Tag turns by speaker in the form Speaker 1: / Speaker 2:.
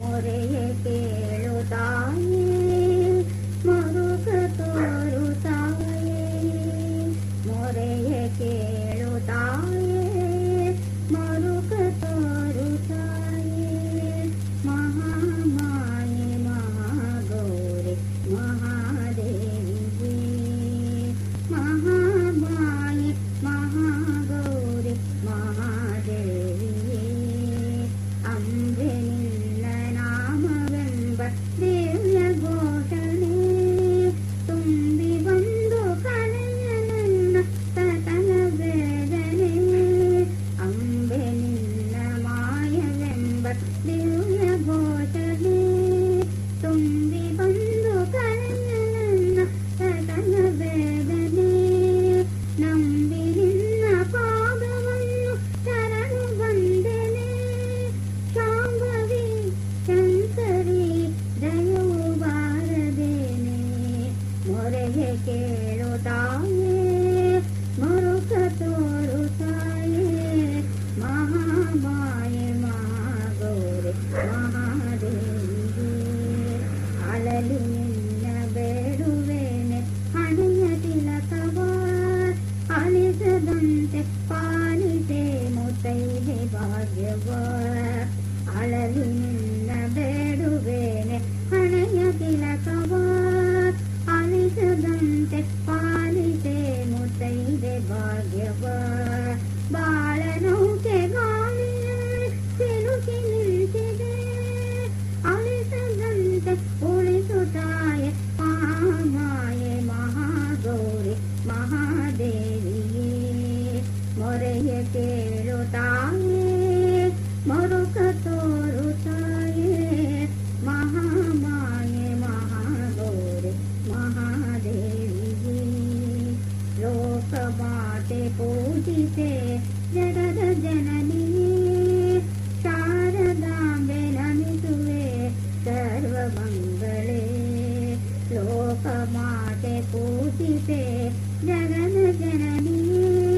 Speaker 1: ಮೊರೆ ಕೇಳುತ್ತಾನೆ के रोताए मरुक तो रुताए महामाए महागौरे ಮಹಾದೇವಿ ಅಳಲಿ ನಿನ್ನ ಬೇಡುವೇನೆ ಹಣೆಯ ತಿಲಕವ ಅಳಿಸದಂತೆ ಪಾಲಿಸೆ ಮುತ್ತೈದೆ ಭಾಗ್ಯವ ये मुरुकोरुताये महामाये महागोरे महादे लोकमाे जगद जननी शारदाम्बे बे नुवे सर्वमङ्गले। लोकमाोतिपे जगद जननी